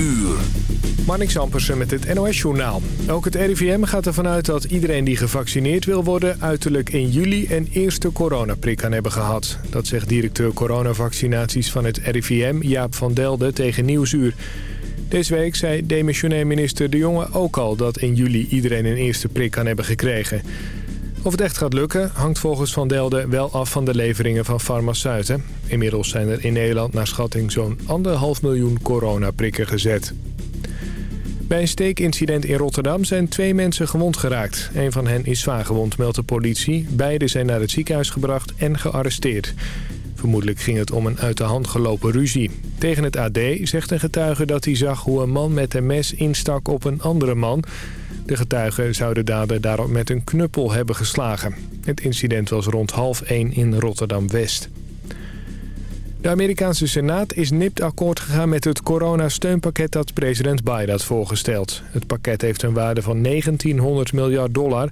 uur. Marnix Ampersen met het NOS-journaal. Ook het RIVM gaat ervan uit dat iedereen die gevaccineerd wil worden... uiterlijk in juli een eerste coronaprik kan hebben gehad. Dat zegt directeur coronavaccinaties van het RIVM, Jaap van Delden, tegen Nieuwsuur. Deze week zei demissionair minister De Jonge ook al... dat in juli iedereen een eerste prik kan hebben gekregen... Of het echt gaat lukken hangt volgens Van Delden wel af van de leveringen van farmaceuten. Inmiddels zijn er in Nederland naar schatting zo'n anderhalf miljoen coronaprikken gezet. Bij een steekincident in Rotterdam zijn twee mensen gewond geraakt. Een van hen is zwaar gewond, meldt de politie. Beiden zijn naar het ziekenhuis gebracht en gearresteerd. Vermoedelijk ging het om een uit de hand gelopen ruzie. Tegen het AD zegt een getuige dat hij zag hoe een man met een mes instak op een andere man... De getuigen zouden dader daarop met een knuppel hebben geslagen. Het incident was rond half 1 in Rotterdam-West. De Amerikaanse Senaat is nipt akkoord gegaan met het coronasteunpakket dat president Biden had voorgesteld. Het pakket heeft een waarde van 1900 miljard dollar,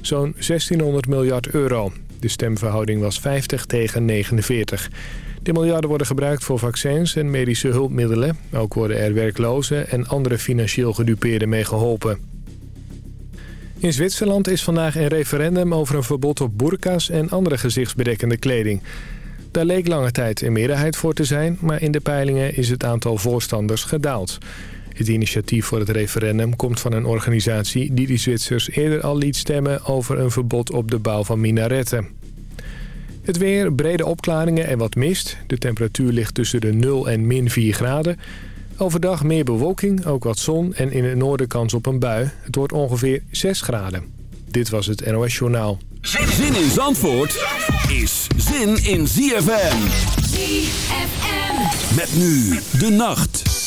zo'n 1600 miljard euro. De stemverhouding was 50 tegen 49. De miljarden worden gebruikt voor vaccins en medische hulpmiddelen. Ook worden er werklozen en andere financieel gedupeerden mee geholpen. In Zwitserland is vandaag een referendum over een verbod op burka's en andere gezichtsbedekkende kleding. Daar leek lange tijd een meerderheid voor te zijn, maar in de peilingen is het aantal voorstanders gedaald. Het initiatief voor het referendum komt van een organisatie die de Zwitsers eerder al liet stemmen over een verbod op de bouw van minaretten. Het weer, brede opklaringen en wat mist. De temperatuur ligt tussen de 0 en min 4 graden. Overdag meer bewolking, ook wat zon en in het noorden kans op een bui. Het wordt ongeveer 6 graden. Dit was het NOS Journaal. Zin in Zandvoort is zin in ZFM. ZFM. Met nu de nacht.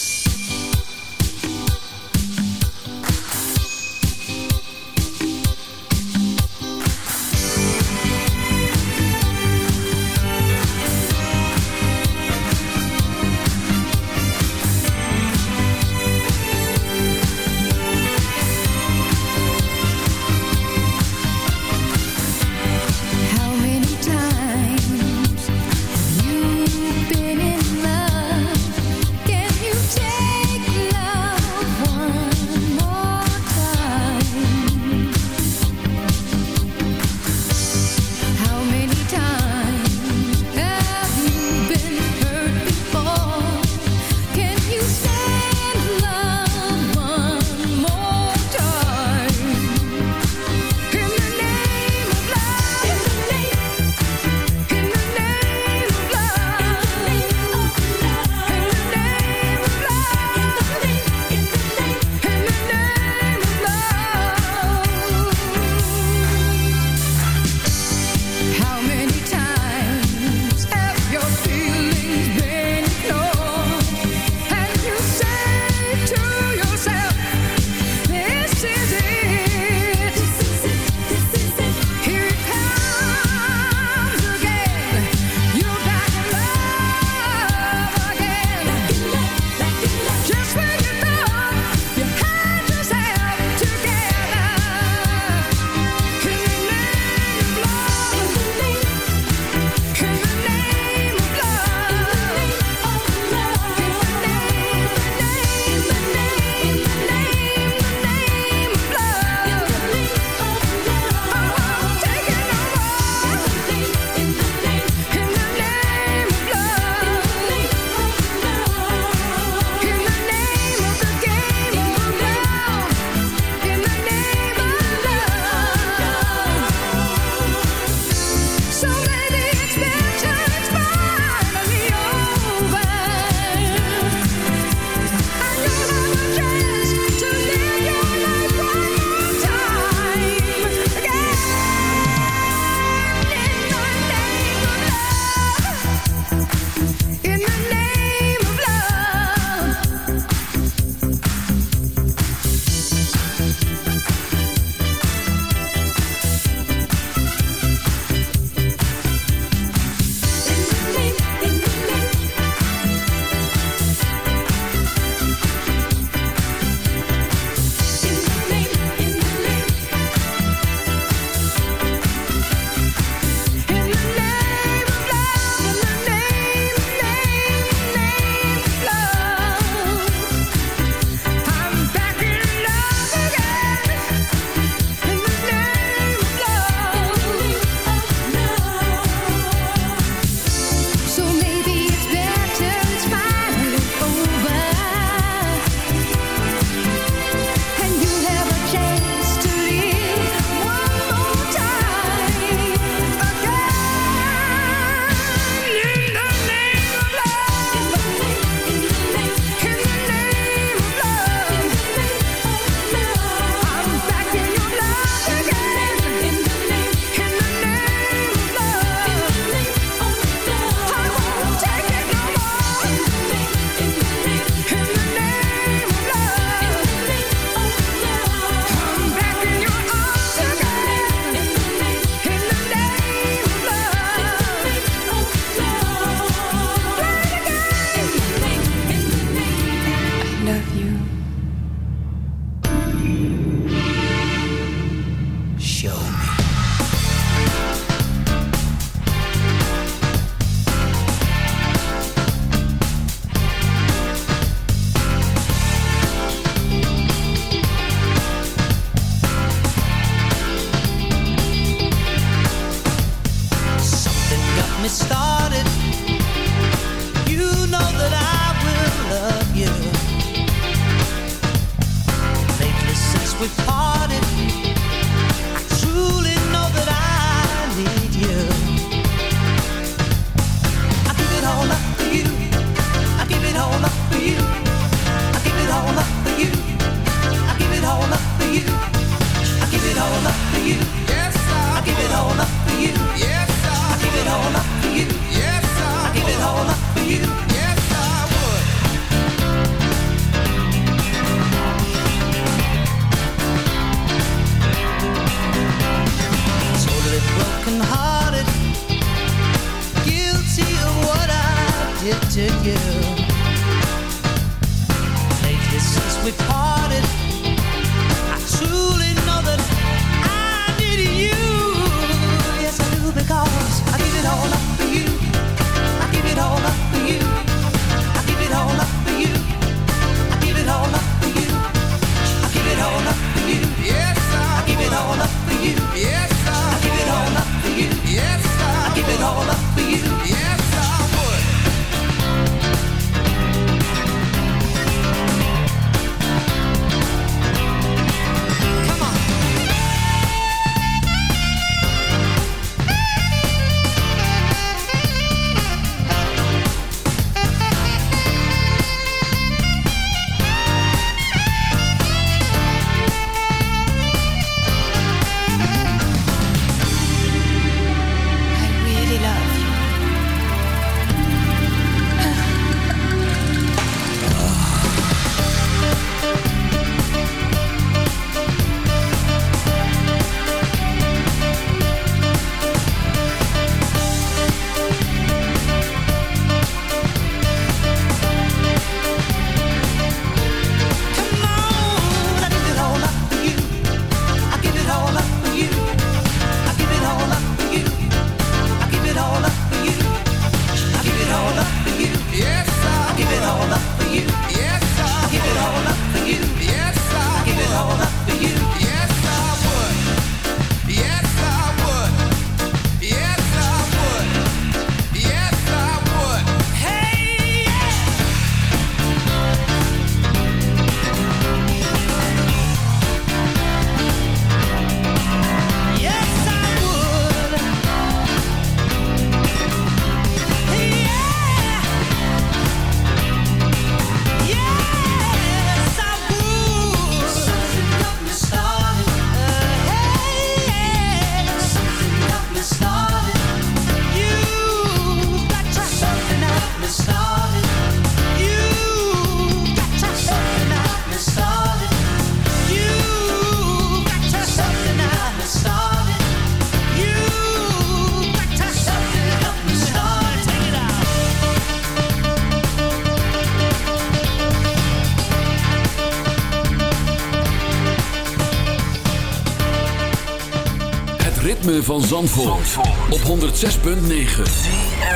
van Zandvoort, op 106.9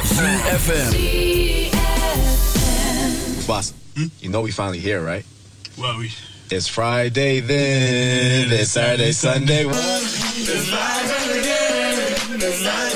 CFFM Boss, hm? you know we finally here, right? Well, we... It's Friday then, it's Saturday, Sunday. It's Friday again,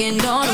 working on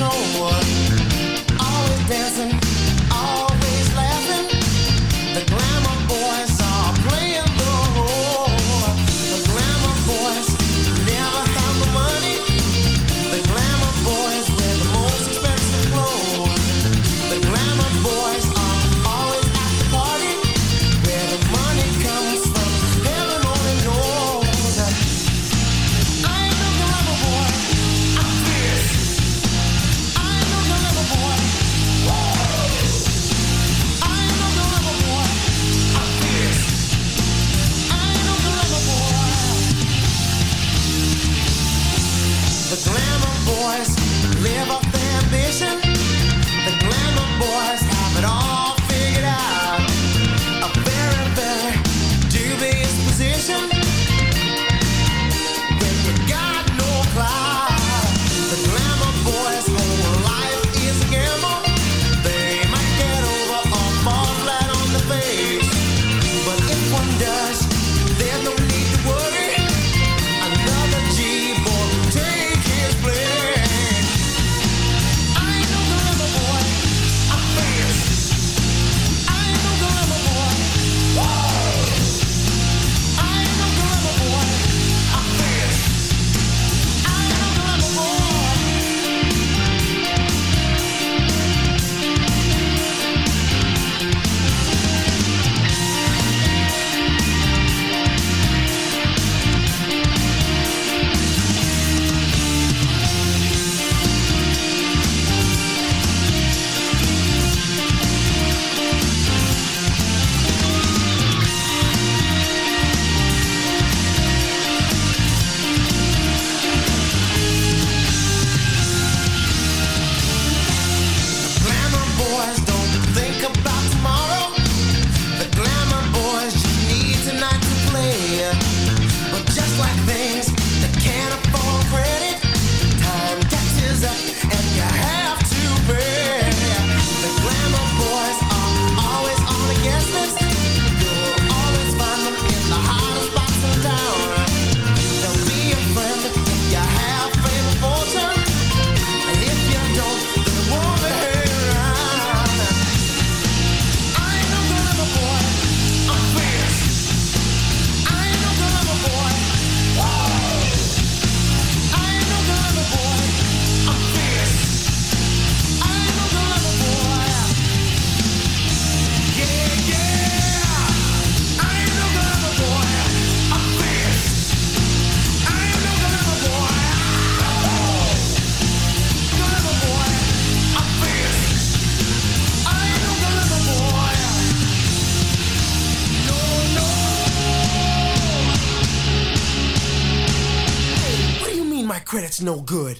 no one good.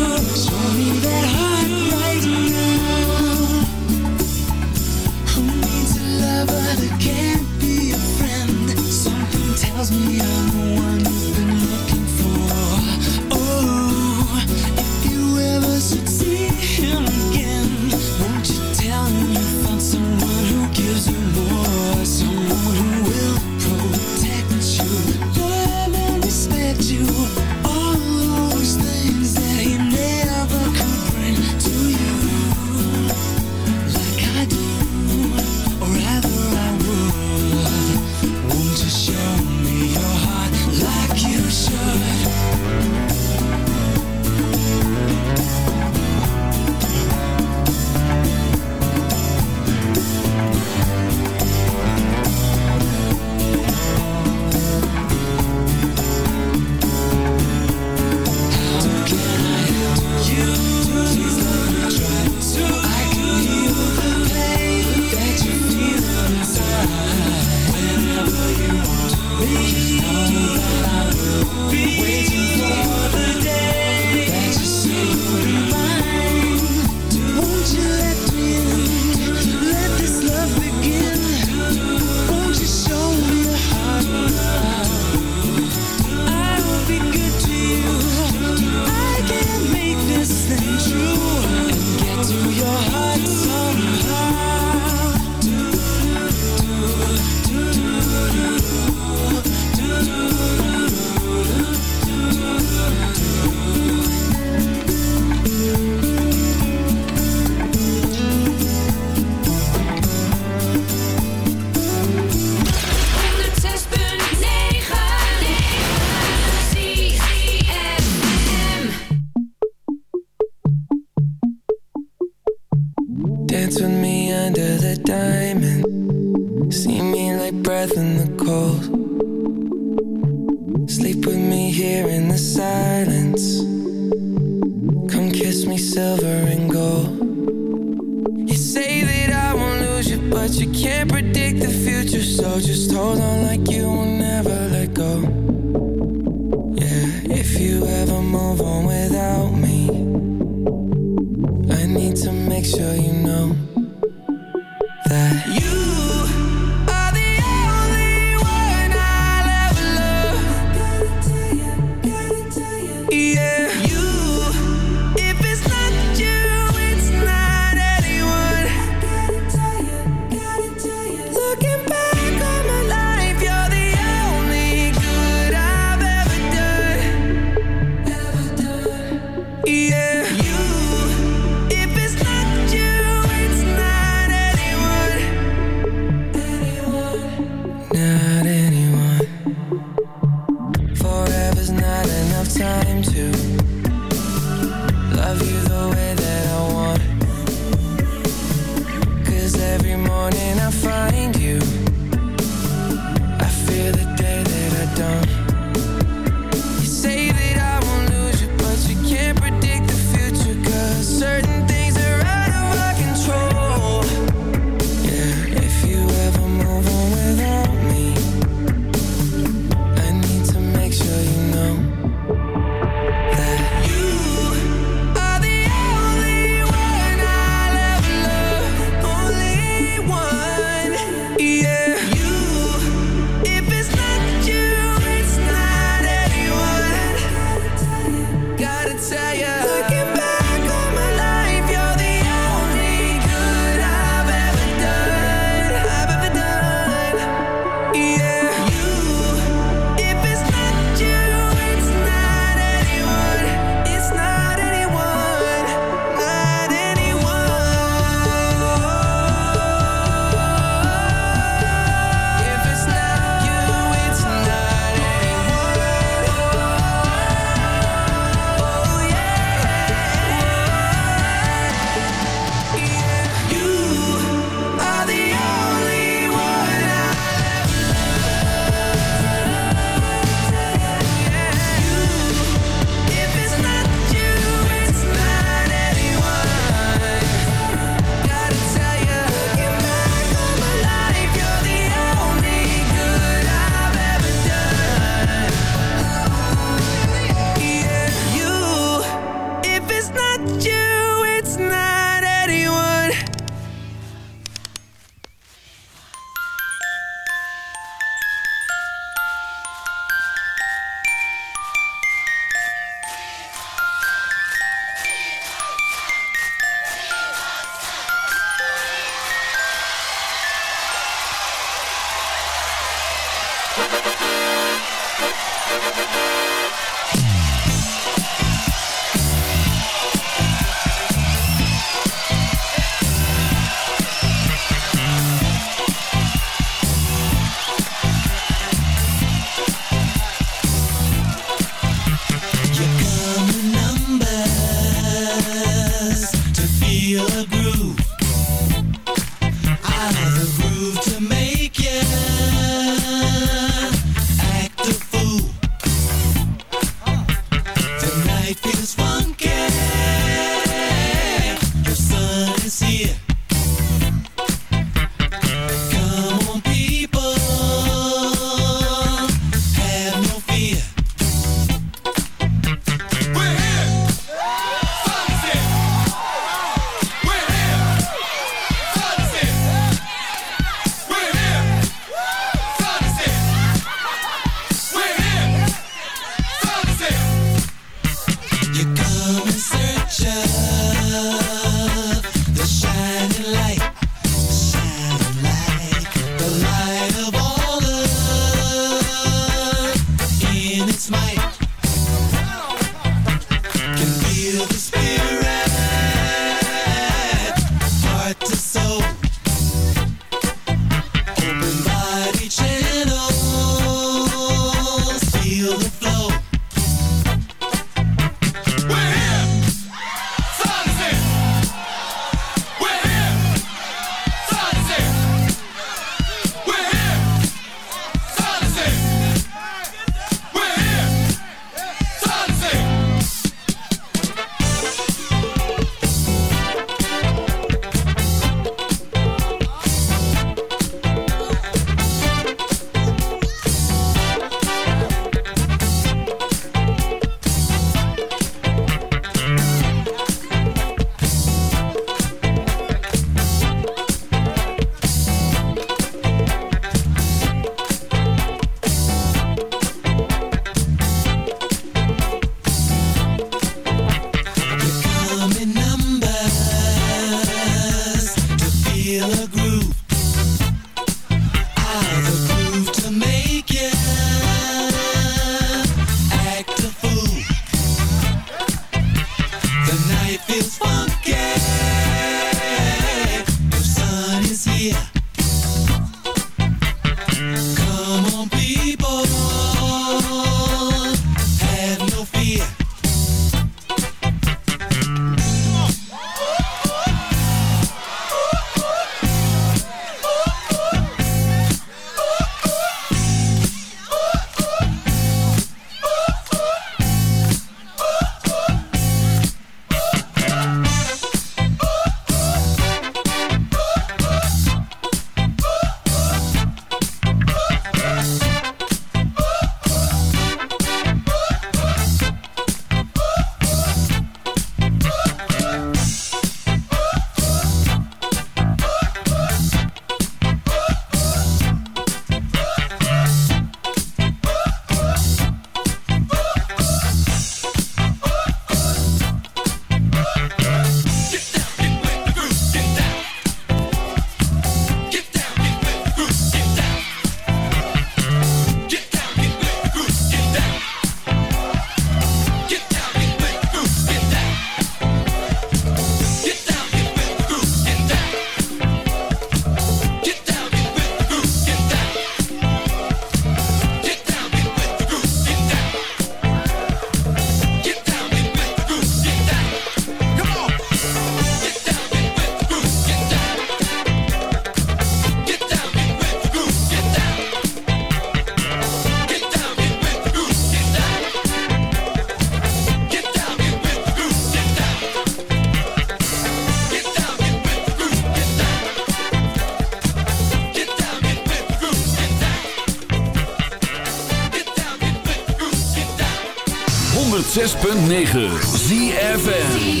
106.9 ZFN